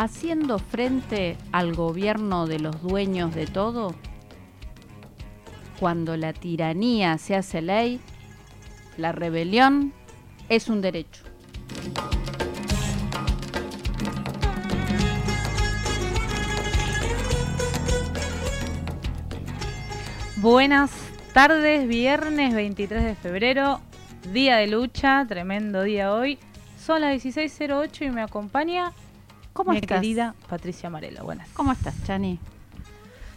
haciendo frente al gobierno de los dueños de todo, cuando la tiranía se hace ley, la rebelión es un derecho. Buenas tardes, viernes 23 de febrero, día de lucha, tremendo día hoy. Son las 16.08 y me acompaña ¿Cómo mi estás? querida Patricia Marelo. Buenas. ¿Cómo estás, Chani?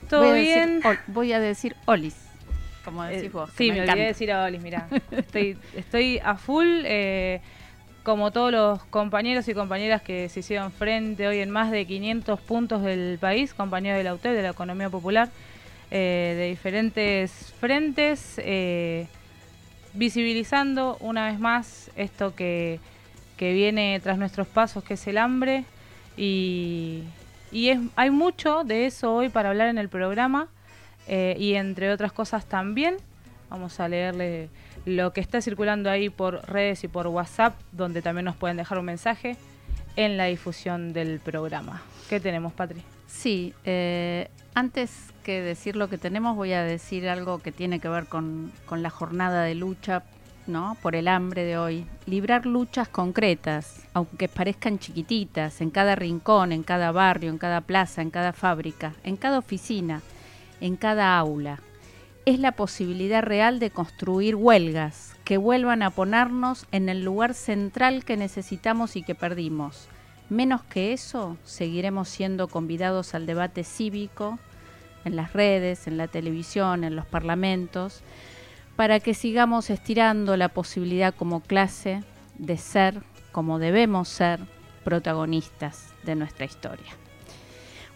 ¿Todo voy a decir bien? ol- voy a decir Olis, como decís Eh, vos. que sí, me, olvidé encanta. de decir a Olis, mira. Estoy, estoy a full, eh, como todos los compañeros y compañeras que se hicieron frente hoy en más de 500 puntos del país, compañeros de la UTEP, de la economía popular, eh, de diferentes frentes, eh, visibilizando una vez más esto que, que viene tras nuestros pasos, que es el hambre. Y, y es, hay mucho de eso hoy para hablar en el programa. eh, y entre otras cosas también vamos a leerle lo que está circulando ahí por redes y por WhatsApp, donde también nos pueden dejar un mensaje en la difusión del programa. ¿Qué tenemos, Patri? Sí, eh, antes que decir lo que tenemos, voy a decir algo que tiene que ver con, con la jornada de lucha por el hambre de hoy. Librar luchas concretas, aunque parezcan chiquititas, en cada rincón, en cada barrio, en cada plaza, en cada fábrica, en cada oficina, en cada aula. Es la posibilidad real de construir huelgas que vuelvan a ponernos en el lugar central que necesitamos y que perdimos. Menos que eso, seguiremos siendo convidados al debate cívico en las redes, en la televisión, en los parlamentos, para que sigamos estirando la posibilidad como clase de ser, como debemos ser, protagonistas de nuestra historia.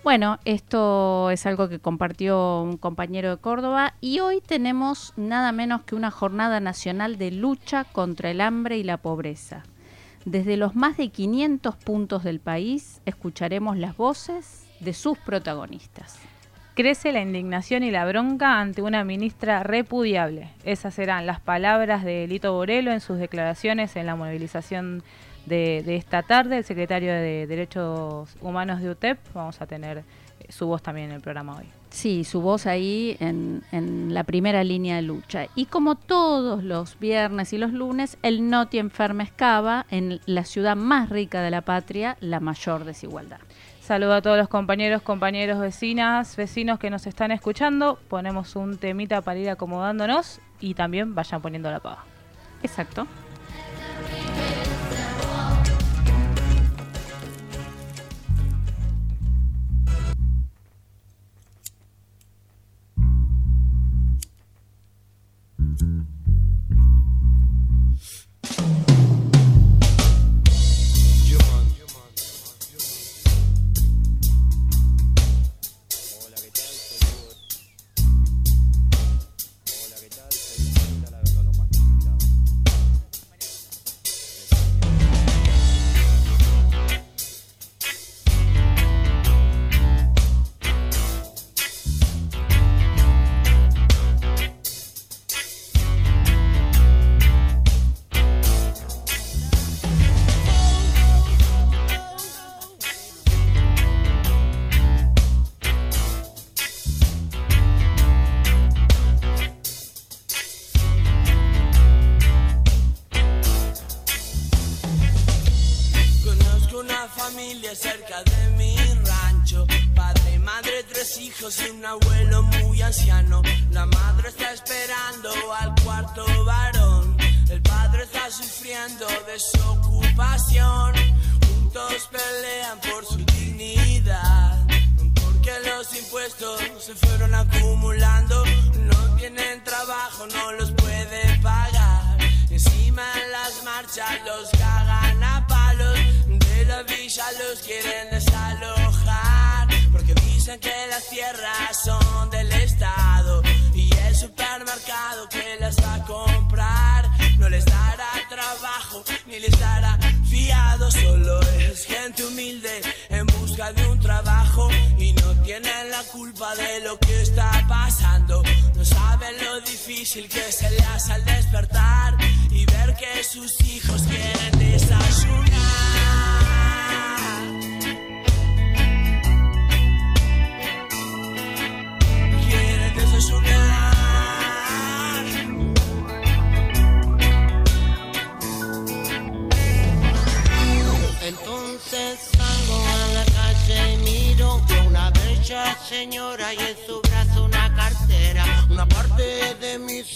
Bueno, esto es algo que compartió un compañero de Córdoba y hoy tenemos nada menos que una jornada nacional de lucha contra el hambre y la pobreza. Desde los más de 500 puntos del país escucharemos las voces de sus protagonistas. Crece la indignación y la bronca ante una ministra repudiable. Esas serán las palabras de Lito Borelo en sus declaraciones en la movilización de, esta tarde. El secretario de Derechos Humanos de UTEP, vamos a tener eh, su voz también en el programa hoy. Sí, su voz ahí en, en la primera línea de lucha. Y como todos los viernes y los lunes, el Noti Enfermes Cava en la ciudad más rica de la patria, la mayor desigualdad. Saludo a todos los compañeros, compañeros, vecinas, vecinos que nos están escuchando. Ponemos un temita para ir acomodándonos y también vayan poniendo la paga. Exacto. Difícil que se le hace al despertar y ver que sus hijos quieren desayunar. Quieren desayunar. Entonces salgo a la calle y miro que una bella señora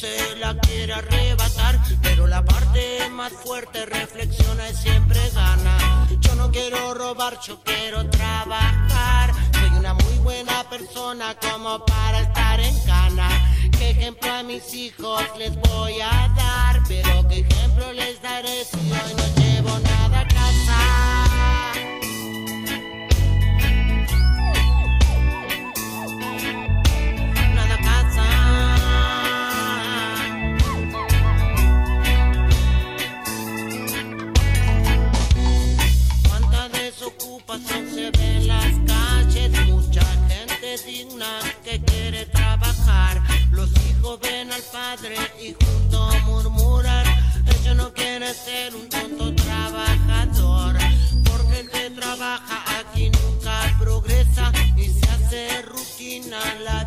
se la quiere arrebatar, pero la parte más fuerte reflexiona y siempre gana. Yo no quiero robar, yo quiero trabajar. Soy una muy buena persona como para estar en cana. ¿Qué ejemplo a mis hijos les voy a dar? Pero ¿qué ejemplo les daré si hoy no se ve las calles, mucha gente digna que quiere trabajar. Los hijos ven al padre y juntos murmuran, ella no quiere ser un tonto trabajador, porque el que trabaja aquí nunca progresa y se hace rutina la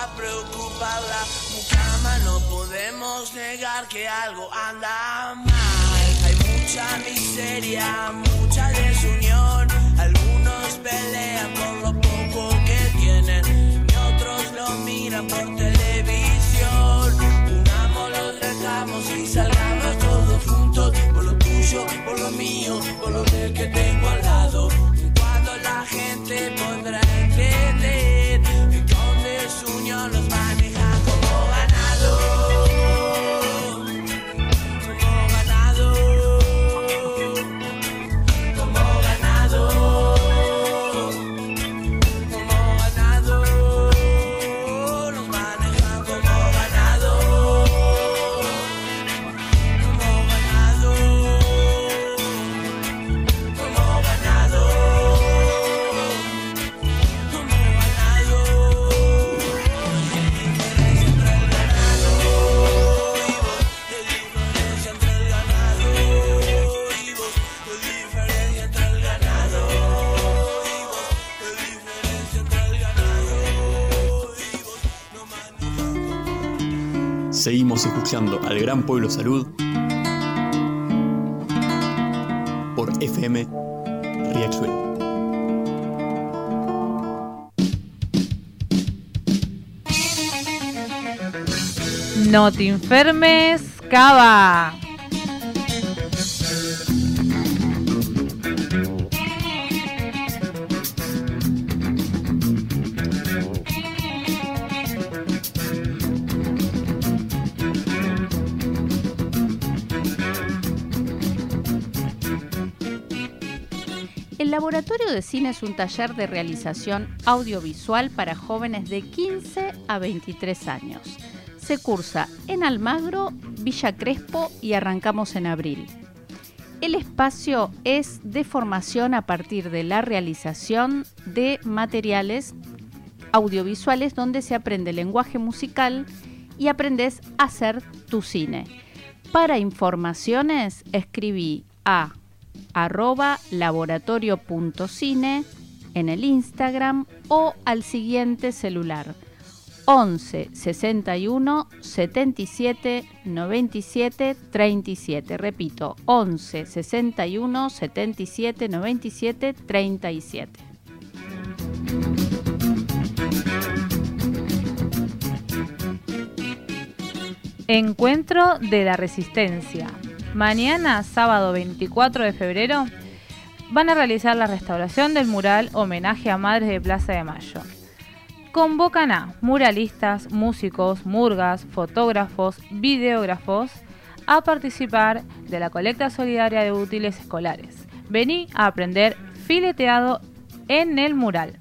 va a preocupar la mucama. No podemos negar que algo anda mal. Hay mucha miseria, mucha desunión. Algunos pelean por lo poco que tienen. Y otros lo miran por televisión. Unamos los reclamos y salgamos todos juntos. Por lo tuyo, por lo mío, por lo del que tengo al lado. Cuando la gente podrá entender desunión nos maneja como ganado. Seguimos escuchando al Gran Pueblo Salud por FM Riachuelo. No te enfermes, cava. Laboratorio de Cine es un taller de realización audiovisual para jóvenes de 15 a 23 años. Se cursa en Almagro, Villa Crespo y arrancamos en abril. El espacio es de formación a partir de la realización de materiales audiovisuales donde se aprende lenguaje musical y aprendes a hacer tu cine. Para informaciones escribí a arroba laboratorio.cine en el Instagram o al siguiente celular 11 61 77 97 37. Repito, 11 61 77 97 37. Encuentro de la Resistencia. Mañana, sábado 24 de febrero, van a realizar la restauración del mural Homenaje a Madres de Plaza de Mayo. Convocan a muralistas, músicos, murgas, fotógrafos, videógrafos a participar de la colecta solidaria de útiles escolares. Vení a aprender fileteado en el mural.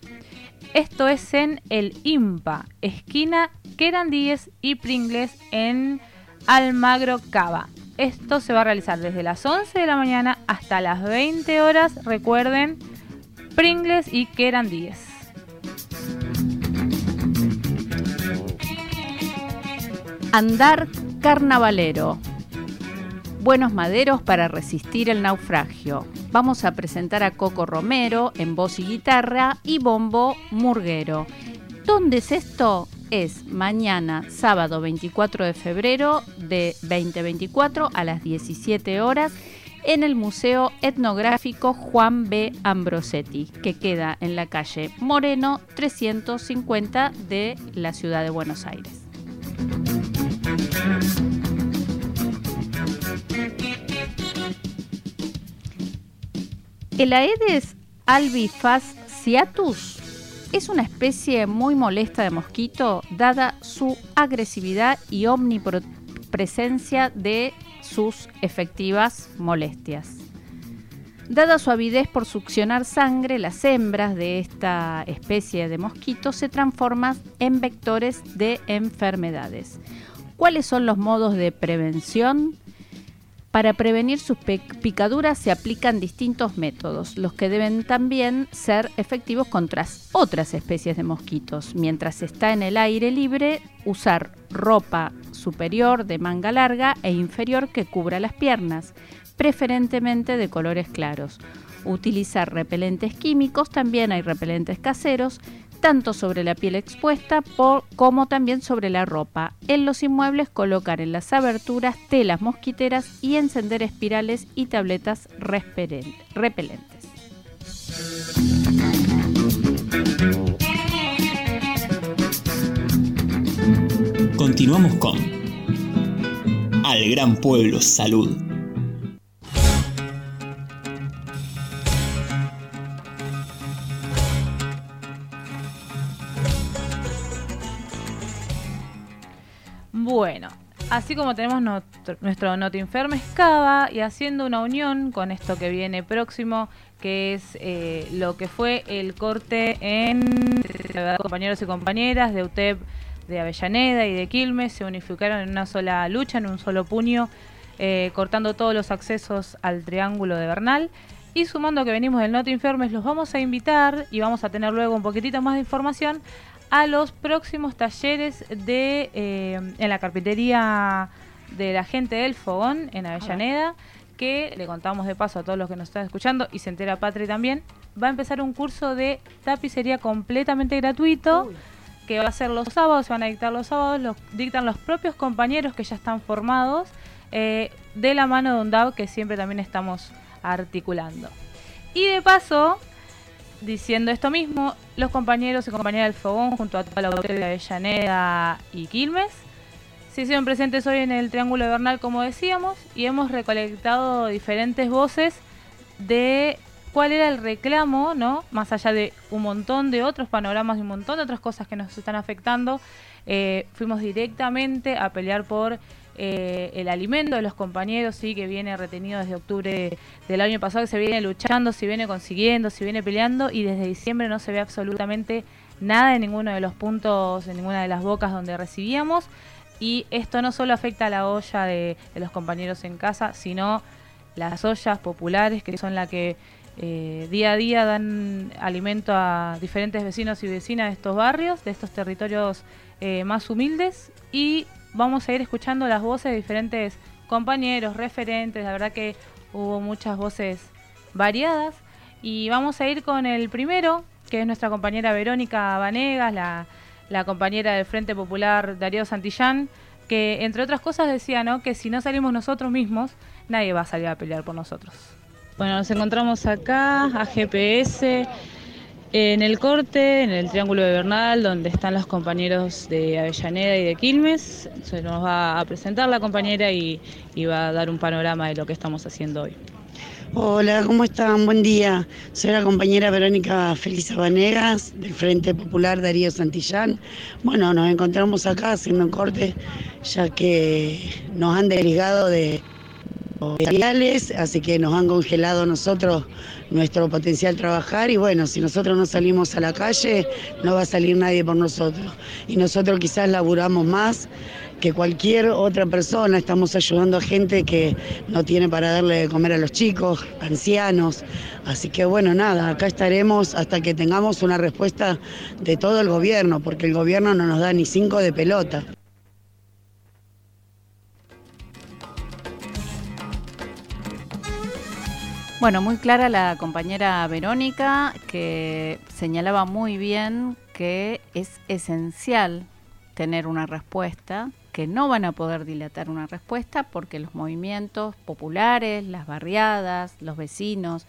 Esto es en el IMPA, esquina Querandíes y Pringles en Almagro Cava. Esto se va a realizar desde las 11 de la mañana hasta las 20 horas. Recuerden, Pringles y Querandíes. Andar carnavalero. Buenos maderos para resistir el naufragio. Vamos a presentar a Coco Romero en voz y guitarra y bombo murguero. ¿Dónde es esto? Es mañana, sábado 24 de febrero de 2024 a las 17 horas en el Museo Etnográfico Juan B. Ambrosetti, que queda en la calle Moreno 350 de la ciudad de Buenos Aires. El Aedes albifasciatus es una especie muy molesta de mosquito dada su agresividad y omnipresencia de sus efectivas molestias. Dada su avidez por succionar sangre, las hembras de esta especie de mosquito se transforman en vectores de enfermedades. ¿Cuáles son los modos de prevención? Para prevenir sus picaduras se aplican distintos métodos, los que deben también ser efectivos contra otras especies de mosquitos. Mientras está en el aire libre, usar ropa superior de manga larga e inferior que cubra las piernas, preferentemente de colores claros. Utilizar repelentes químicos, también hay repelentes caseros, tanto sobre la piel expuesta como también sobre la ropa. En los inmuebles colocar en las aberturas telas mosquiteras y encender espirales y tabletas repelentes. Continuamos con Al Gran Pueblo Salud. Bueno, así como tenemos nuestro, Noti Enfermes Cava y haciendo una unión con esto que viene próximo, que es eh, lo que fue el corte en compañeros y compañeras de UTEP de Avellaneda y de Quilmes, se unificaron en una sola lucha, en un solo puño, eh, cortando todos los accesos al triángulo de Bernal. Y sumando que venimos del Noti Enfermes, los vamos a invitar y vamos a tener luego un poquitito más de información a los próximos talleres de eh, en la carpintería de la gente del Fogón en Avellaneda, que le contamos de paso a todos los que nos están escuchando y se entera Patri también, va a empezar un curso de tapicería completamente gratuito. que va a ser los sábados, se van a dictar los sábados, los dictan los propios compañeros que ya están formados eh, de la mano de un DAO que siempre también estamos articulando. Y de paso, diciendo esto mismo, los compañeros y compañeras del Fogón, junto a toda la autoridad de Avellaneda y Quilmes, se hicieron presentes hoy en el Triángulo Bernal, como decíamos, y hemos recolectado diferentes voces de cuál era el reclamo, ¿no? Más allá de un montón de otros panoramas y un montón de otras cosas que nos están afectando, eh, fuimos directamente a pelear por eh, el alimento de los compañeros, sí, que viene retenido desde octubre del año pasado, que se viene luchando, se viene consiguiendo, se viene peleando y desde diciembre no se ve absolutamente nada en ninguno de los puntos, en ninguna de las bocas donde recibíamos. Y esto no solo afecta a la olla de, los compañeros en casa, sino las ollas populares, que son las que eh, día a día dan alimento a diferentes vecinos y vecinas de estos barrios, de estos territorios eh, más humildes. Y vamos a ir escuchando las voces de diferentes compañeros, referentes, la verdad que hubo muchas voces variadas y vamos a ir con el primero, que es nuestra compañera Verónica Vanegas, la, compañera del Frente Popular Darío Santillán, que entre otras cosas decía ¿no? que si no salimos nosotros mismos, nadie va a salir a pelear por nosotros. Bueno, nos encontramos acá, a GPS, en el corte, en el Triángulo de Bernal, donde están los compañeros de Avellaneda y de Quilmes, se nos va a presentar la compañera y, va a dar un panorama de lo que estamos haciendo hoy. Hola, ¿cómo están? Buen día. Soy la compañera Verónica Felisa Vanegas del Frente Popular Darío Santillán. Bueno, nos encontramos acá haciendo un corte ya que nos han desligado de así que nos han congelado nosotros nuestro potencial trabajar y bueno, si nosotros no salimos a la calle, no va a salir nadie por nosotros. Y nosotros quizás laburamos más que cualquier otra persona, estamos ayudando a gente que no tiene para darle de comer a los chicos, ancianos. Así que bueno, nada, acá estaremos hasta que tengamos una respuesta de todo el gobierno, porque el gobierno no nos da ni cinco de pelota. Bueno, muy clara la compañera Verónica que señalaba muy bien que es esencial tener una respuesta, que no van a poder dilatar una respuesta porque los movimientos populares, las barriadas, los vecinos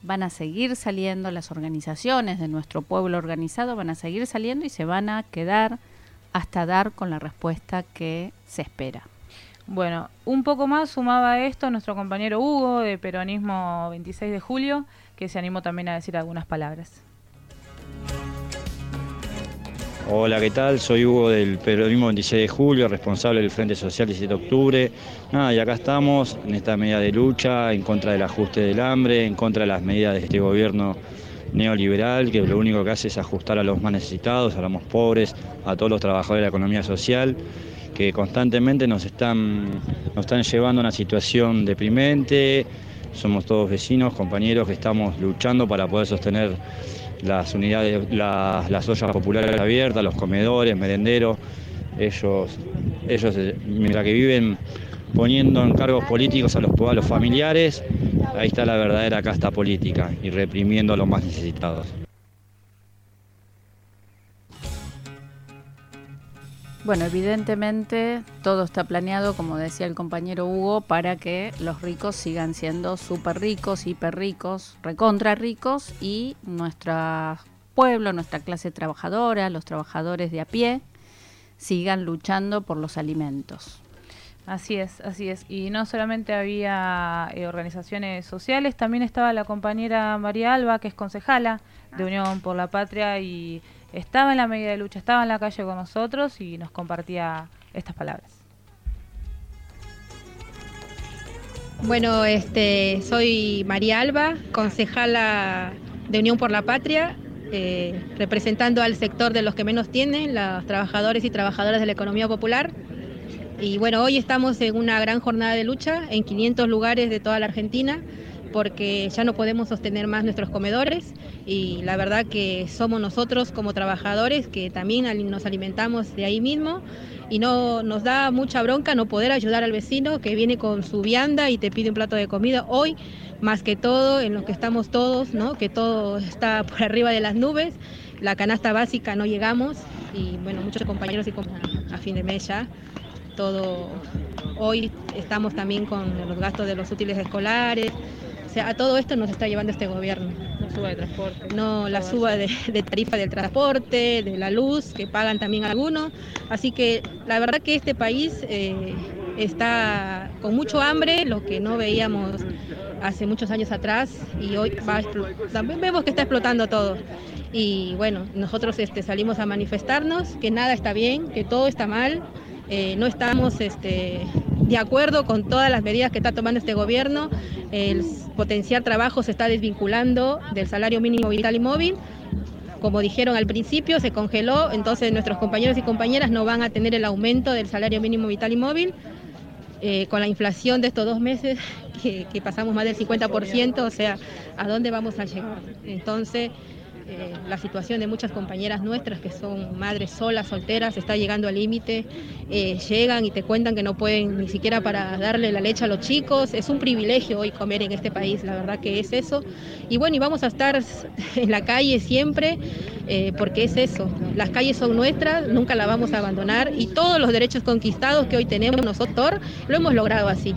van a seguir saliendo, las organizaciones de nuestro pueblo organizado van a seguir saliendo y se van a quedar hasta dar con la respuesta que se espera. Bueno, un poco más sumaba esto nuestro compañero Hugo de Peronismo 26 de Julio, que se animó también a decir algunas palabras. Hola, ¿qué tal? Soy Hugo del Peronismo 26 de Julio, responsable del Frente Social 17 de Octubre. Nada, y acá estamos en esta medida de lucha en contra del ajuste del hambre, en contra de las medidas de este gobierno neoliberal que lo único que hace es ajustar a los más necesitados, a los más pobres, a todos los trabajadores de la economía social que constantemente nos están, nos están llevando a una situación deprimente. Somos todos vecinos, compañeros que estamos luchando para poder sostener las unidades, las, ollas populares abiertas, los comedores, merenderos. Ellos, ellos, eh, mientras que viven poniendo en cargos políticos a los, a los familiares, ahí está la verdadera casta política y reprimiendo a los más necesitados. Bueno, evidentemente todo está planeado, como decía el compañero Hugo, para que los ricos sigan siendo súper ricos, hiper ricos, recontra ricos y nuestro pueblo, nuestra clase trabajadora, los trabajadores de a pie, sigan luchando por los alimentos. Así es, así es. Y no solamente había eh, organizaciones sociales, también estaba la compañera María Alba, que es concejala de Unión por la Patria y estaba en la medida de lucha, estaba en la calle con nosotros y nos compartía estas palabras. Bueno, este, soy María Alba, concejala de Unión por la Patria, eh, representando al sector de los que menos tienen, los trabajadores y trabajadoras de la economía popular. Y bueno, hoy estamos en una gran jornada de lucha en 500 lugares de toda la Argentina porque ya no podemos sostener más nuestros comedores y la verdad que somos nosotros como trabajadores que también nos alimentamos de ahí mismo y no nos da mucha bronca no poder ayudar al vecino que viene con su vianda y te pide un plato de comida hoy más que todo en lo que estamos todos, ¿no? que todo está por arriba de las nubes, la canasta básica no llegamos y bueno, muchos compañeros y compañeras a fin de mes ya. Todo, hoy estamos también con los gastos de los útiles escolares. O sea, a todo esto nos está llevando este gobierno. La suba de transporte. No, la suba de, de tarifa del transporte, de la luz, que pagan también algunos. Así que la verdad que este país eh, está con mucho hambre, lo que no veíamos hace muchos años atrás y hoy va también vemos que está explotando todo. Y bueno, nosotros este, salimos a manifestarnos, que nada está bien, que todo está mal, eh, no estamos este, de acuerdo con todas las medidas que está tomando este gobierno, el potenciar trabajo se está desvinculando del salario mínimo vital y móvil, como dijeron al principio, se congeló, entonces nuestros compañeros y compañeras no van a tener el aumento del salario mínimo vital y móvil. Eh, con la inflación de estos dos meses, que, que pasamos más del 50%, o sea, ¿a dónde vamos a llegar? Entonces, eh, la situación de muchas compañeras nuestras que son madres solas, solteras, está llegando al límite. Eh, llegan y te cuentan que no pueden ni siquiera para darle la leche a los chicos. Es un privilegio hoy comer en este país, la verdad que es eso. Y bueno, y vamos a estar en la calle siempre, eh, porque es eso. Las calles son nuestras, nunca las vamos a abandonar y todos los derechos conquistados que hoy tenemos nosotros lo hemos logrado así.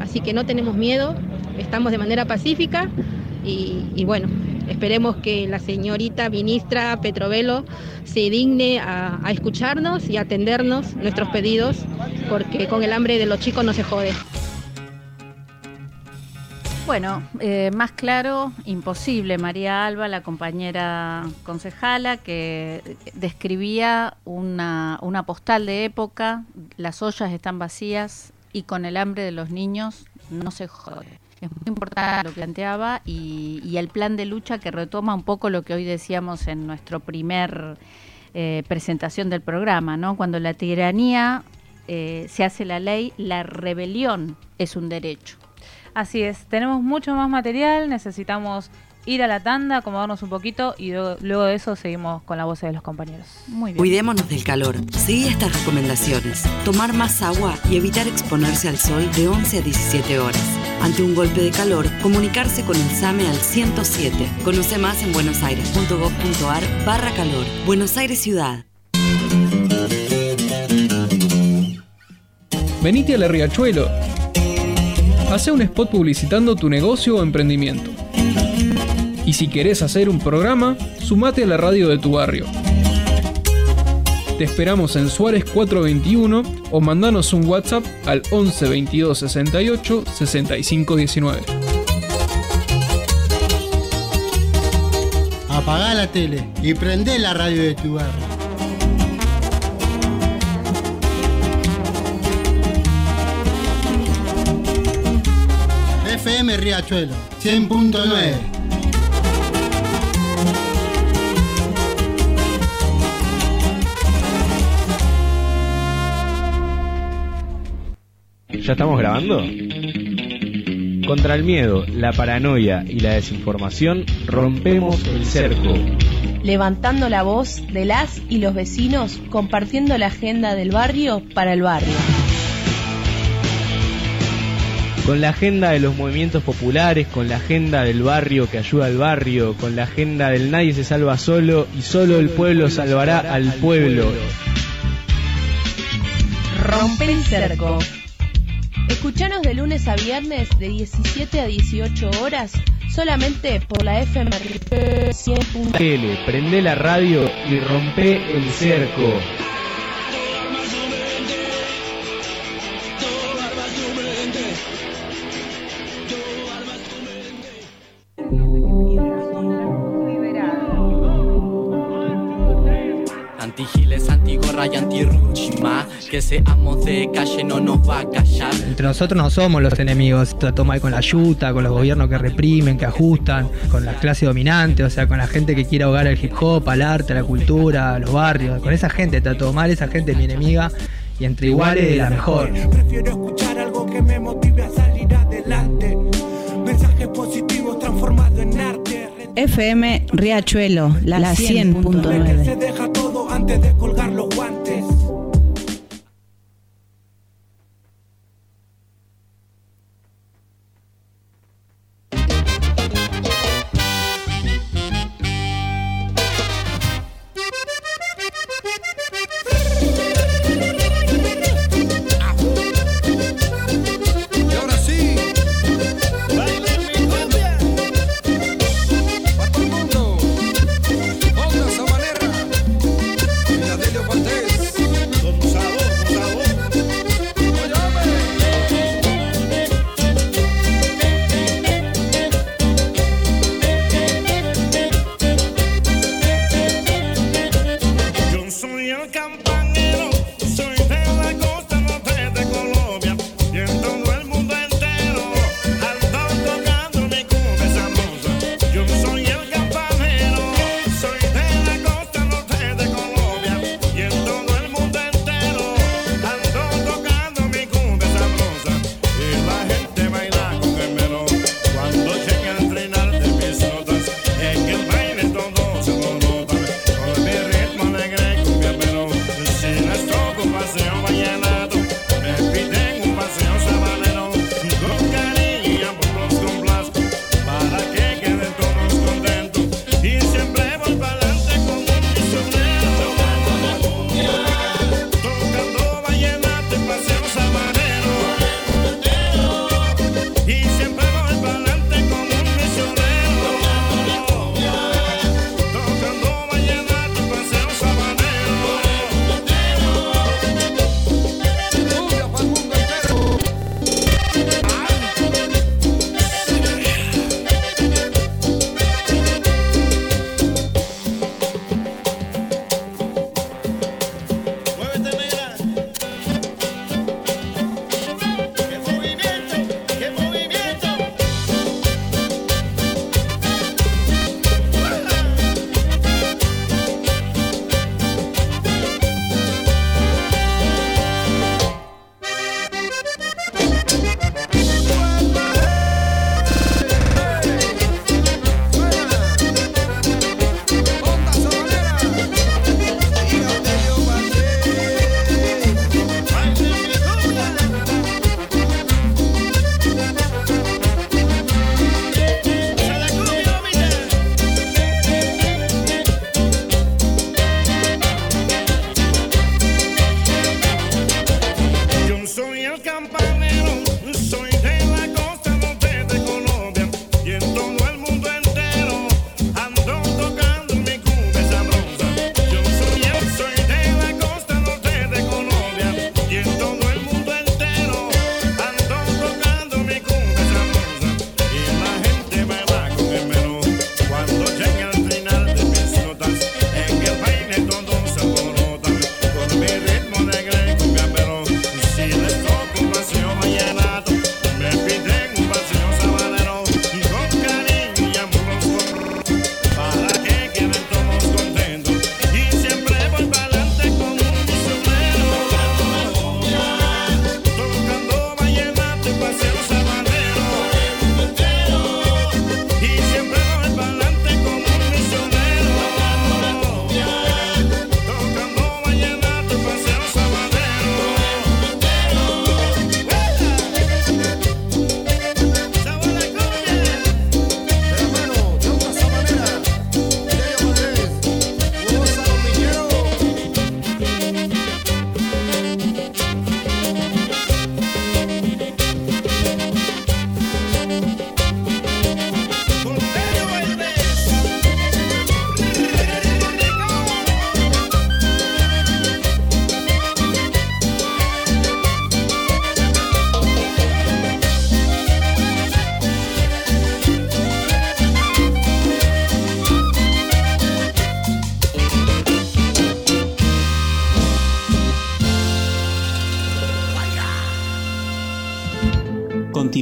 Así que no tenemos miedo, estamos de manera pacífica y, y bueno, esperemos que la señorita ministra Petrovelo se digne a, escucharnos y atendernos nuestros pedidos, porque con el hambre de los chicos no se jode. Bueno, eh, más claro, imposible. María Alba, la compañera concejala, que describía una, una postal de época, las ollas están vacías y con el hambre de los niños no se jode. Es muy importante lo que planteaba y, el plan de lucha que retoma un poco lo que hoy decíamos en nuestro primer eh, presentación del programa, ¿no? Cuando la tiranía eh, se hace la ley, la rebelión es un derecho. Así es, tenemos mucho más material, necesitamos ir a la tanda, acomodarnos un poquito y luego, de eso seguimos con la voz de los compañeros. Muy bien. Cuidémonos del calor. Seguí estas recomendaciones. Tomar más agua y evitar exponerse al sol de 11 a 17 horas. Ante un golpe de calor, comunicarse con el SAME al 107. Conoce más en buenosaires.gov.ar barra calor. Buenos Aires Ciudad. Venite a la Riachuelo. Hace un spot publicitando tu negocio o emprendimiento. Y si querés hacer un programa, sumate a la radio de tu barrio. Te esperamos en Suárez 421 o mandanos un WhatsApp al 11 22 68 65 19. Apagá la tele y prendé la radio de tu barrio. FM Riachuelo 100.9 ¿Ya estamos grabando? Contra el miedo, la paranoia y la desinformación, rompemos el cerco. levantando la voz de las y los vecinos, compartiendo la agenda del barrio para el barrio. Con la agenda de los movimientos populares, con la agenda del barrio que ayuda al barrio, con la agenda del nadie se salva solo y solo el pueblo salvará al pueblo. Rompe el cerco. Escuchanos de lunes a viernes de 17 a 18 horas solamente por la FM 100. Tele, prende la radio y rompe el cerco. Antirruchima Que seamos de calle no nos va a callar Entre nosotros no somos los enemigos, trató mal con la yuta, con los gobiernos que reprimen, que ajustan, con la clase dominante, o sea, con la gente que quiere ahogar el hip hop, al arte, a la cultura, a los barrios, con esa gente trató mal, esa gente es mi enemiga y entre iguales la mejor. Prefiero escuchar algo que me motive a salir adelante. Mensajes positivos transformados en arte. FM Riachuelo, la, Que se 100.9. deja todo antes de colgar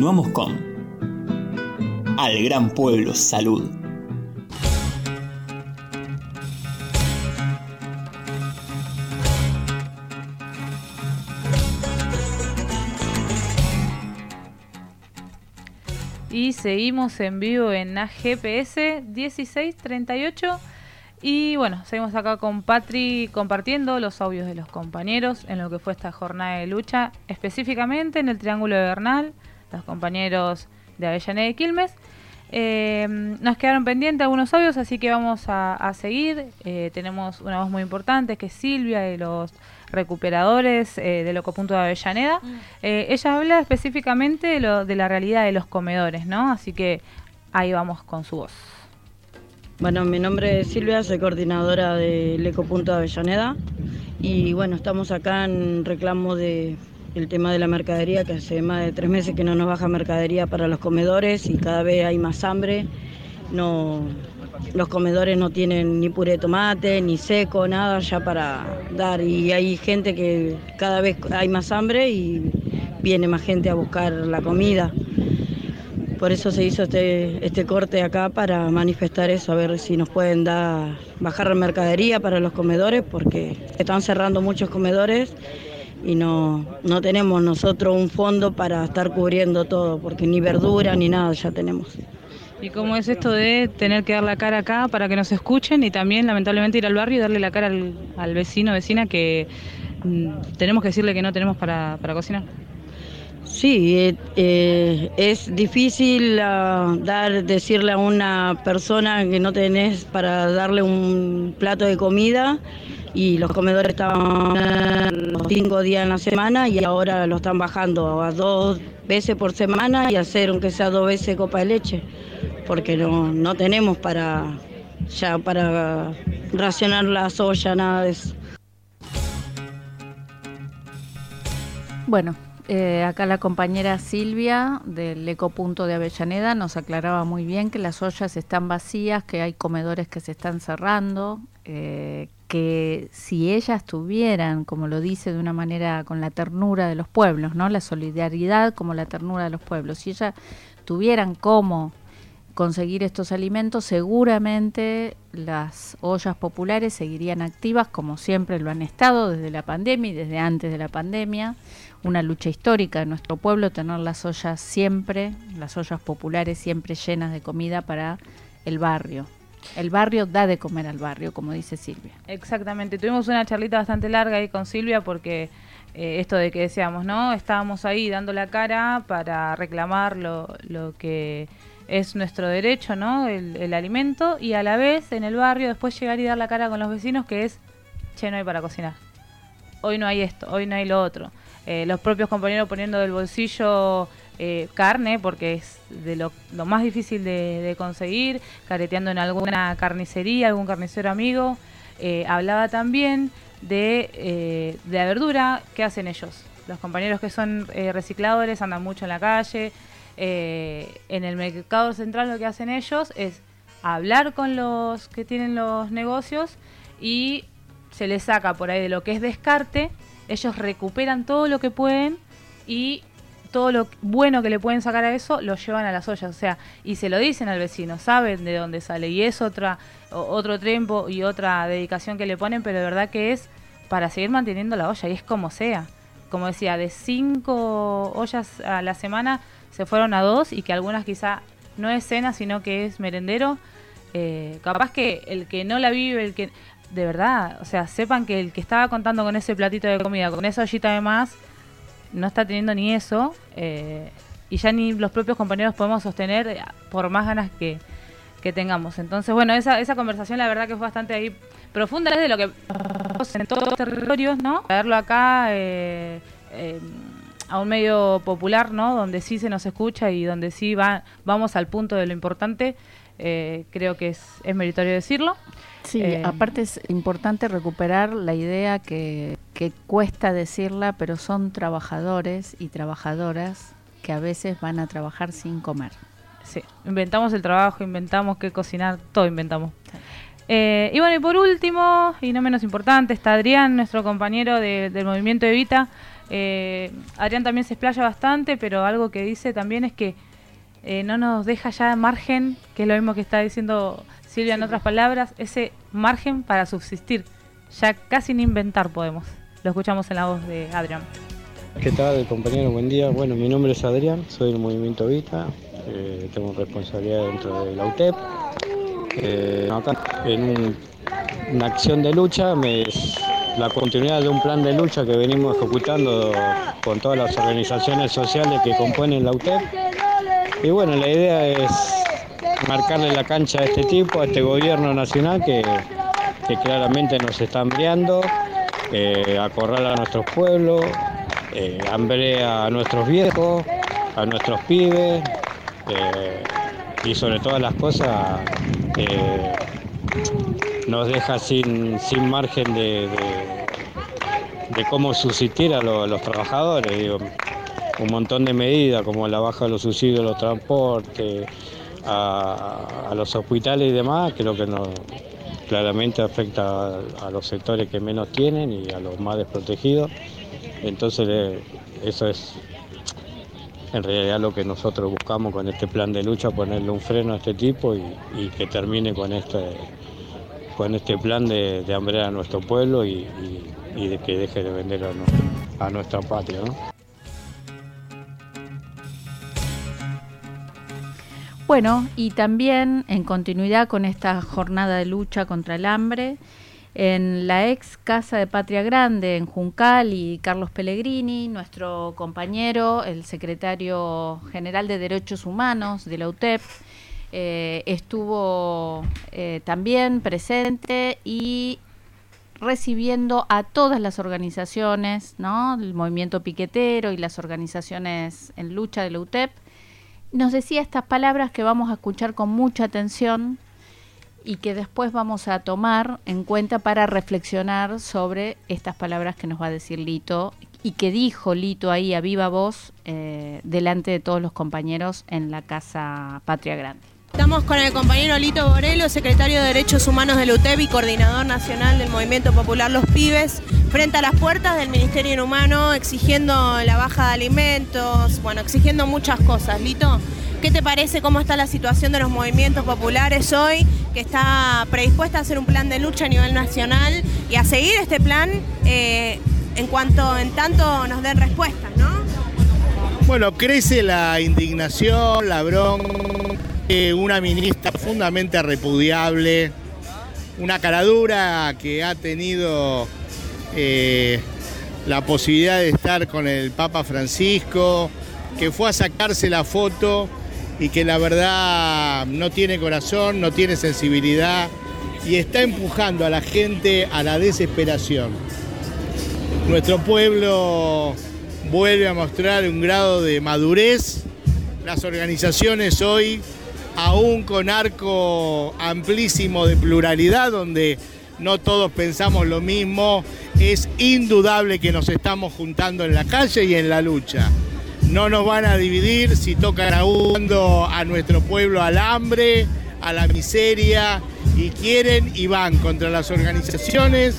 Continuamos con Al Gran Pueblo Salud. Y seguimos en vivo en AGPS 1638. Y bueno, seguimos acá con Patri compartiendo los audios de los compañeros en lo que fue esta jornada de lucha, específicamente en el Triángulo de Bernal, los compañeros de Avellaneda y Quilmes. Eh, nos quedaron pendientes algunos audios, así que vamos a, a seguir. Eh, tenemos una voz muy importante que es Silvia de los recuperadores eh, del Locopunto de Avellaneda. Eh, ella habla específicamente de, lo, de la realidad de los comedores, ¿no? Así que ahí vamos con su voz. Bueno, mi nombre es Silvia, soy coordinadora del Ecopunto de Avellaneda y bueno, estamos acá en reclamo de el tema de la mercadería, que hace más de tres meses que no nos baja mercadería para los comedores y cada vez hay más hambre. No, los comedores no tienen ni puré de tomate, ni seco, nada ya para dar y hay gente que cada vez hay más hambre y viene más gente a buscar la comida. Por eso se hizo este, este corte acá para manifestar eso, a ver si nos pueden dar, bajar la mercadería para los comedores, porque están cerrando muchos comedores y no, no tenemos nosotros un fondo para estar cubriendo todo, porque ni verdura ni nada ya tenemos. ¿Y cómo es esto de tener que dar la cara acá para que nos escuchen y también lamentablemente ir al barrio y darle la cara al, al vecino o vecina que mm, tenemos que decirle que no tenemos para, para cocinar? Sí, eh, eh, es difícil ah, dar, decirle a una persona que no tenés para darle un plato de comida y los comedores estaban los cinco días en la semana y ahora lo están bajando a dos veces por semana y hacer aunque sea dos veces copa de leche, porque no, no tenemos para ya para racionar la soya, nada de eso. Bueno, eh, acá la compañera Silvia del Ecopunto de Avellaneda nos aclaraba muy bien que las ollas están vacías, que hay comedores que se están cerrando, eh, que si ellas tuvieran, como lo dice de una manera con la ternura de los pueblos, ¿no? La solidaridad como la ternura de los pueblos, si ellas tuvieran cómo conseguir estos alimentos, seguramente las ollas populares seguirían activas como siempre lo han estado desde la pandemia y desde antes de la pandemia. Una lucha histórica de nuestro pueblo, tener las ollas siempre, las ollas populares siempre llenas de comida para el barrio. El barrio da de comer al barrio, como dice Silvia. Exactamente, tuvimos una charlita bastante larga ahí con Silvia porque eh, esto de que decíamos, ¿no? Estábamos ahí dando la cara para reclamar lo, lo que es nuestro derecho, ¿no? El, alimento y a la vez en el barrio después llegar y dar la cara con los vecinos que es, che, no hay para cocinar. Hoy no hay esto, hoy no hay lo otro. Eh, los propios compañeros poniendo del bolsillo eh, carne, porque es de lo, más difícil de, conseguir, careteando en alguna carnicería, algún carnicero amigo. Eh, hablaba también de, de la verdura, ¿qué hacen ellos? Los compañeros que son recicladores andan mucho en la calle, eh, en el mercado central lo que hacen ellos es hablar con los que tienen los negocios y se les saca por ahí de lo que es descarte, ellos recuperan todo lo que pueden y todo lo bueno que le pueden sacar a eso lo llevan a las ollas, o sea, y se lo dicen al vecino, saben de dónde sale y es otra otro tiempo y otra dedicación que le ponen, pero de verdad que es para seguir manteniendo la olla y es como sea. Como decía, de cinco ollas a la semana se fueron a dos y que algunas quizá no es cena, sino que es merendero. Eh, capaz que el que no la vive, el que de verdad, o sea, sepan que el que estaba contando con ese platito de comida, con esa ollita de más, no está teniendo ni eso. Eh, y ya ni los propios compañeros podemos sostener eh, por más ganas que, que tengamos. Entonces, bueno, esa, esa conversación la verdad que fue bastante ahí profunda desde lo que en todos los territorios, ¿no? Verlo acá eh, eh, a un medio popular, ¿no? Donde sí se nos escucha y donde sí va, vamos al punto de lo importante, eh, creo que es, es meritorio decirlo. Sí, aparte es importante recuperar la idea que, que cuesta decirla, pero son trabajadores y trabajadoras que a veces van a trabajar sin comer. Sí, inventamos el trabajo, inventamos qué cocinar, todo inventamos. Eh, y bueno, y por último, y no menos importante, está Adrián, nuestro compañero de, del movimiento Evita, Eh, Adrián también se explaya bastante, pero algo que dice también es que eh, no nos deja ya margen, que es lo mismo que está diciendo Silvia en otras palabras, ese margen para subsistir. Ya casi ni inventar podemos. Lo escuchamos en la voz de Adrián. ¿Qué tal, compañero? Buen día. Bueno, mi nombre es Adrián, soy del Movimiento Vita, eh, tengo responsabilidad dentro de la UTEP. Eh, acá, en un- una acción de lucha, me- la continuidad de un plan de lucha que venimos ejecutando con todas las organizaciones sociales que componen la UTEP. Y bueno, la idea es marcarle la cancha a este tipo, a este gobierno nacional que, claramente nos está hambriando, eh, acorrala a nuestros pueblos, eh, a nuestros viejos, a nuestros pibes eh, y sobre todas las cosas eh, nos deja sin, sin margen de, de- cómo subsistir a, lo- a los trabajadores. digo. un montón de medidas como la baja de los subsidios los transportes, a, los hospitales y demás, creo que claramente afecta a, a los sectores que menos tienen y a los más desprotegidos. Entonces eh, eso es en realidad lo que nosotros buscamos con este plan de lucha, ponerle un freno a este tipo y, y que termine con este, con este plan de, de hambrear a nuestro pueblo y, de que deje de vender a, nu- a nuestra patria. ¿no? Bueno, y también en continuidad con esta jornada de lucha contra el hambre, en la ex Casa de Patria Grande en Juncal y Carlos Pellegrini, nuestro compañero, el secretario general de Derechos Humanos de la UTEP, eh, estuvo eh, también presente y recibiendo a todas las organizaciones, ¿no? El movimiento piquetero y las organizaciones en lucha de la UTEP. Nos decía estas palabras que vamos a escuchar con mucha atención y que después vamos a tomar en cuenta para reflexionar sobre estas palabras que nos va a decir Lito y que dijo Lito ahí a viva voz eh, delante de todos los compañeros en la Casa Patria Grande. Estamos con el compañero Lito Borelo, secretario de Derechos Humanos del UTEP y coordinador nacional del Movimiento Popular Los Pibes, frente a las puertas del Ministerio Inhumano, exigiendo la baja de alimentos, bueno, exigiendo muchas cosas. Lito, ¿qué te parece cómo está la situación de los movimientos populares hoy, que está predispuesta a hacer un plan de lucha a nivel nacional y a seguir este plan eh, en cuanto, en tanto nos den respuestas, ¿no? Bueno, crece la indignación, la bronca, una ministra profundamente repudiable, una caradura que ha tenido eh, la posibilidad de estar con el Papa Francisco, que fue a sacarse la foto y que la verdad no tiene corazón, no tiene sensibilidad y está empujando a la gente a la desesperación. Nuestro pueblo vuelve a mostrar un grado de madurez. Las organizaciones hoy, aún con arco amplísimo de pluralidad, donde no todos pensamos lo mismo, es indudable que nos estamos juntando en la calle y en la lucha. No nos van a dividir si tocan aún a nuestro pueblo al hambre, a la miseria, y quieren y van contra las organizaciones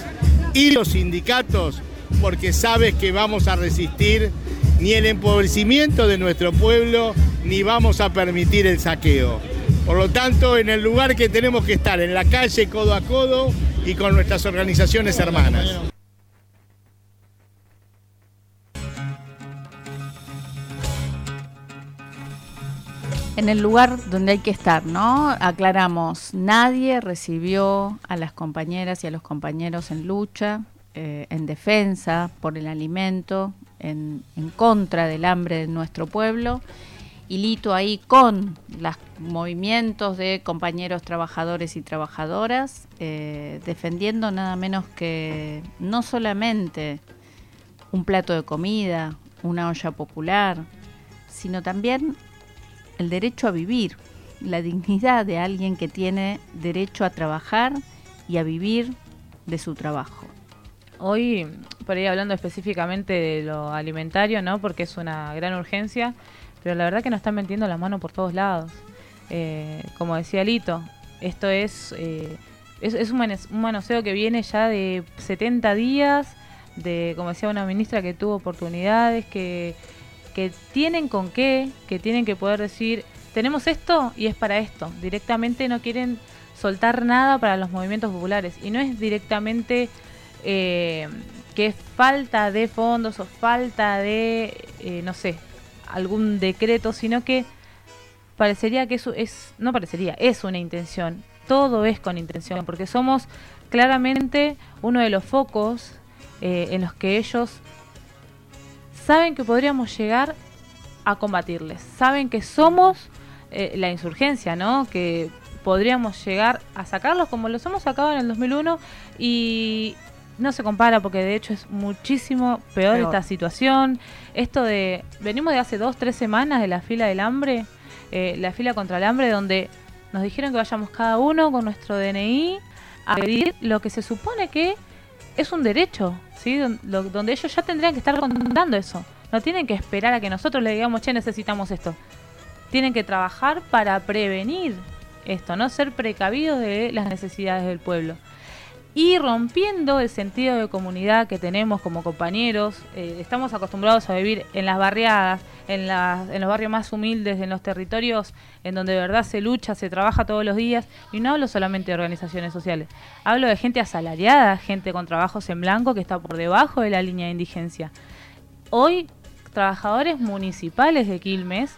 y los sindicatos porque sabes que vamos a resistir ni el empobrecimiento de nuestro pueblo, ni vamos a permitir el saqueo. Por lo tanto, en el lugar que tenemos que estar, en la calle, codo a codo y con nuestras organizaciones hermanas. En el lugar donde hay que estar, ¿no? Aclaramos, nadie recibió a las compañeras y a los compañeros en lucha, eh, en defensa por el alimento, en, en contra del hambre de nuestro pueblo. Y Lito ahí con los movimientos de compañeros trabajadores y trabajadoras, eh, defendiendo nada menos que no solamente un plato de comida, una olla popular, sino también el derecho a vivir, la dignidad de alguien que tiene derecho a trabajar y a vivir de su trabajo. Hoy, por ahí hablando específicamente de lo alimentario, ¿no? Porque es una gran urgencia, pero la verdad que nos están metiendo la mano por todos lados. Eh, como decía Lito, esto es, eh, es, un manoseo que viene ya de 70 días, de, como decía una ministra, que tuvo oportunidades, que, que tienen con qué, que tienen que poder decir, tenemos esto y es para esto. Directamente no quieren soltar nada para los movimientos populares. Y no es directamente eh, que es falta de fondos o falta de, eh, no sé, algún decreto, sino que parecería que eso es, no parecería, es una intención. Todo es con intención, porque somos claramente uno de los focos eh, en los que ellos saben que podríamos llegar a combatirles. Saben que somos eh, la insurgencia, ¿no? Que podríamos llegar a sacarlos como los hemos sacado en el 2001 y no se compara porque de hecho es muchísimo peor, Peor. esta situación. Esto de, venimos de hace dos, tres semanas de la fila del hambre, eh, la fila contra el hambre donde nos dijeron que vayamos cada uno con nuestro DNI a pedir lo que se supone que es un derecho, ¿sí? Lo- donde ellos ya tendrían que estar contando eso. No tienen que esperar a que nosotros le digamos, che, necesitamos esto. Tienen que trabajar para prevenir esto, no ser precavidos de las necesidades del pueblo. Y rompiendo el sentido de comunidad que tenemos como compañeros, eh, estamos acostumbrados a vivir en las barriadas, en, las- en los barrios más humildes, en los territorios en donde de verdad se lucha, se trabaja todos los días. Y no hablo solamente de organizaciones sociales, hablo de gente asalariada, gente con trabajos en blanco que está por debajo de la línea de indigencia. Hoy, trabajadores municipales de Quilmes,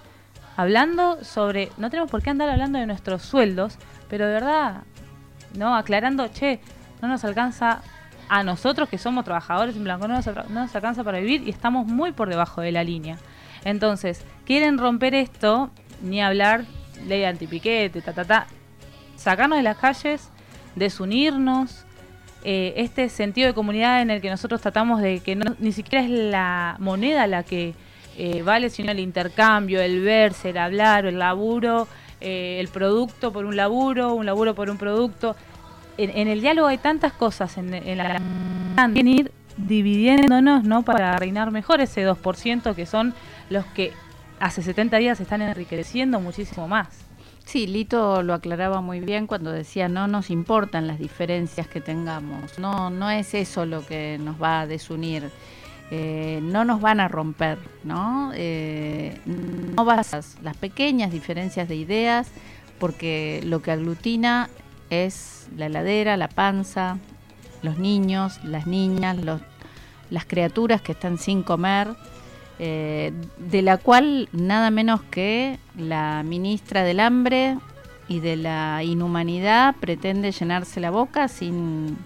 hablando sobre, no tenemos por qué andar hablando de nuestros sueldos, pero de verdad, ¿no? Aclarando, che, no nos alcanza a nosotros que somos trabajadores en blanco, no nos, no nos alcanza para vivir y estamos muy por debajo de la línea. Entonces, quieren romper esto, ni hablar ley antipiquete, ta, ta, ta, sacarnos de las calles, desunirnos, eh, este sentido de comunidad en el que nosotros tratamos de que no- ni siquiera es la moneda la que eh, vale, sino el intercambio, el verse, el hablar, el laburo, eh, el producto por un laburo, un laburo por un producto. En, en el diálogo hay tantas cosas, en, en la también ir dividiéndonos, ¿no? Para reinar mejor ese 2% que son los que hace 70 días están enriqueciendo muchísimo más. Sí, Lito lo aclaraba muy bien cuando decía no nos importan las diferencias que tengamos, no, no es eso lo que nos va a desunir, eh, no nos van a romper, ¿no? Eh, no vas las pequeñas diferencias de ideas, porque lo que aglutina es la heladera, la panza, los niños, las niñas, los, las criaturas que están sin comer, eh, de la cual nada menos que la ministra del hambre y de la inhumanidad pretende llenarse la boca sin,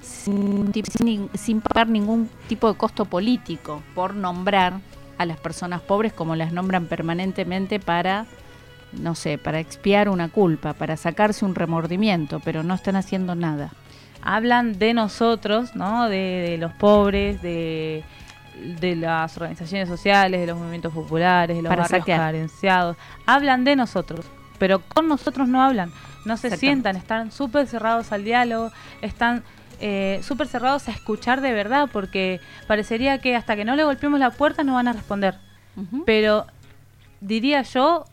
sin, sin, sin pagar ningún tipo de costo político por nombrar a las personas pobres como las nombran permanentemente para no sé, para expiar una culpa, para sacarse un remordimiento, pero no están haciendo nada. hablan de nosotros, ¿no? De, de los pobres, de, de las organizaciones sociales, de los movimientos populares, de los Para barrios carenciados. Hablan de nosotros, pero con nosotros no hablan. No se sientan, están súper cerrados al diálogo, están eh, súper cerrados a escuchar de verdad, porque parecería que hasta que no le golpeemos la puerta no van a responder. Pero diría yo,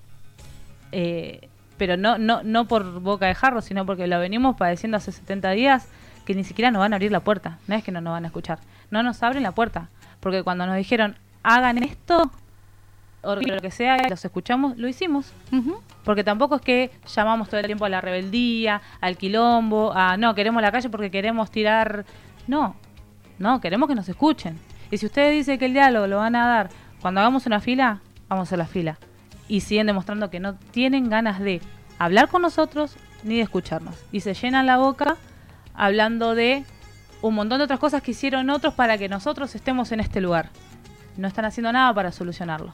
eh, pero no, no, no por boca de jarro, sino porque lo venimos padeciendo hace 70 días, que ni siquiera nos van a abrir la puerta. No es que no nos van a escuchar, no nos abren la puerta. Porque cuando nos dijeron, hagan esto, o lo que sea, los escuchamos, lo hicimos. Porque tampoco es que llamamos todo el tiempo a la rebeldía, al quilombo, a no, queremos la calle porque queremos tirar. No, no, queremos que nos escuchen. Y si ustedes dicen que el diálogo lo van a dar cuando hagamos una fila, vamos a la fila. Y siguen demostrando que no tienen ganas de hablar con nosotros ni de escucharnos. Y se llenan la boca hablando de un montón de otras cosas que hicieron otros para que nosotros estemos en este lugar. No están haciendo nada para solucionarlo.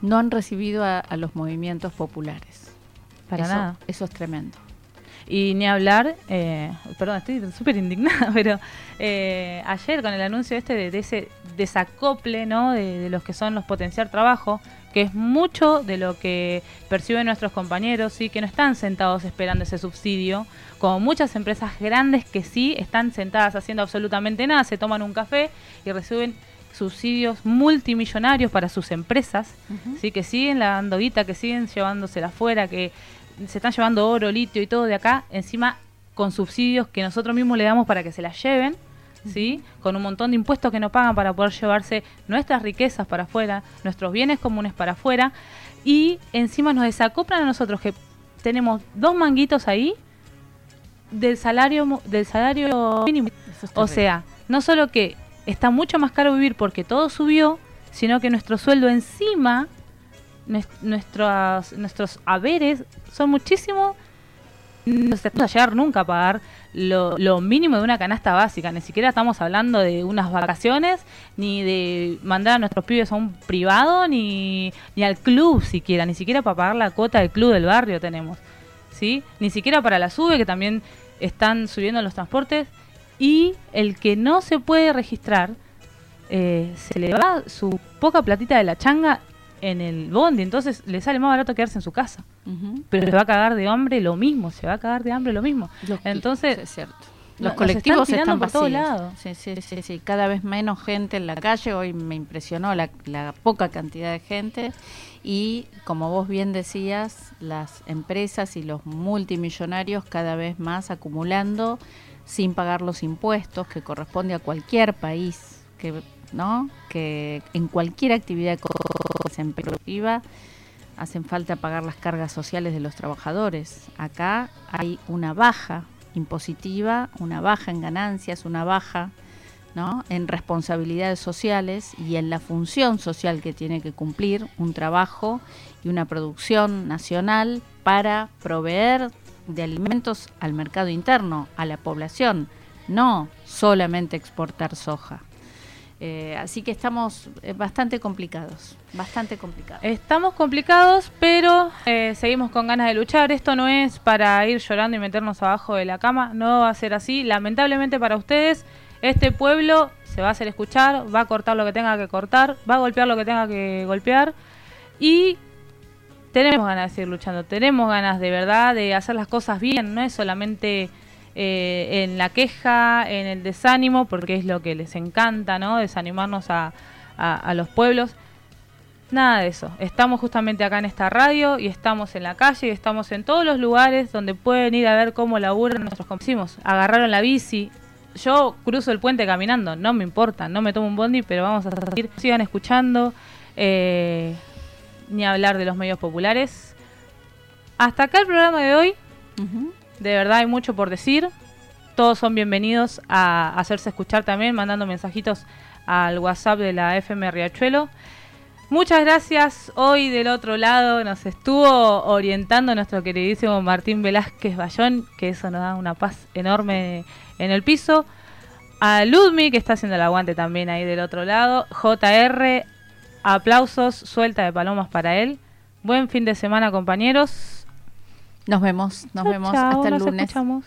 No han recibido a, a los movimientos populares. Para Eso- nada. Eso es tremendo. Y ni hablar, eh, perdón, estoy súper indignada, pero eh, ayer con el anuncio este de, de ese desacople, ¿no? De, de los que son los potenciar trabajo, que es mucho de lo que perciben nuestros compañeros, sí, que no están sentados esperando ese subsidio, como muchas empresas grandes que sí están sentadas haciendo absolutamente nada, se toman un café y reciben subsidios multimillonarios para sus empresas, sí, que siguen lavando guita, que siguen llevándosela afuera, que se están llevando oro, litio y todo de acá, encima con subsidios que nosotros mismos le damos para que se las lleven, ¿sí? Con un montón de impuestos que no pagan para poder llevarse nuestras riquezas para afuera, nuestros bienes comunes para afuera, y encima nos desacoplan a nosotros que tenemos dos manguitos ahí del salario del salario mínimo. O sea, no solo que está mucho más caro vivir porque todo subió, sino que nuestro sueldo encima, nues- nuestros, nuestros haberes son muchísimo no se a llegar nunca a pagar lo, lo mínimo de una canasta básica. Ni siquiera estamos hablando de unas vacaciones, ni de mandar a nuestros pibes a un privado, ni, ni al club siquiera. Ni siquiera para pagar la cuota del club del barrio tenemos. ¿sí? Ni siquiera para la SUBE, que también están subiendo los transportes. Y el que no se puede registrar, eh, se le va su poca platita de la changa en el bondi. Entonces le sale más barato quedarse en su casa pero se va a cagar de hambre lo mismo, se va a cagar de hambre lo mismo. Entonces, es cierto. no- Los colectivos están están, tirando por todos vacíos. lados. Sí, sí, sí, sí. Cada vez menos gente en la calle. Hoy me impresionó la, la poca cantidad de gente. Y como vos bien decías, las empresas y los multimillonarios cada vez más acumulando sin pagar los impuestos que corresponde a cualquier país que no que en cualquier actividad productiva hacen falta pagar las cargas sociales de los trabajadores. Acá hay una baja impositiva, una baja en ganancias, una baja en responsabilidades sociales y en la función social que tiene que cumplir un trabajo y una producción nacional para proveer de alimentos al mercado interno, a la población, no solamente exportar soja. Eh, así que estamos eh, bastante complicados, bastante complicados. Estamos complicados, pero eh, seguimos con ganas de luchar. Esto no es para ir llorando y meternos abajo de la cama, no va a ser así. Lamentablemente para ustedes, este pueblo se va a hacer escuchar, va a cortar lo que tenga que cortar, va a golpear lo que tenga que golpear y tenemos ganas de seguir luchando, tenemos ganas de verdad de hacer las cosas bien, no es solamente eh, en la queja, en el desánimo, porque es lo que les encanta, ¿no? Desanimarnos a, a- los pueblos. Nada de eso. Estamos justamente acá en esta radio y estamos en la calle y estamos en todos los lugares donde pueden ir a ver cómo laburan nuestros compañeros. Agarraron la bici. Yo cruzo el puente caminando, no me importa, no me tomo un bondi, pero vamos a seguir. Sigan escuchando, eh, ni hablar de los medios populares. Hasta acá el programa de hoy. De verdad hay mucho por decir. Todos son bienvenidos a hacerse escuchar también, mandando mensajitos al WhatsApp de la FM Riachuelo. Muchas gracias. Hoy del otro lado nos estuvo orientando nuestro queridísimo Martín Velázquez Bayón, que eso nos da una paz enorme en el piso. A Ludmi, que está haciendo el aguante también ahí del otro lado. JR, aplausos, suelta de palomas para él. Buen fin de semana, compañeros. Nos vemos, nos Chao, vemos hasta el nos lunes. escuchamos.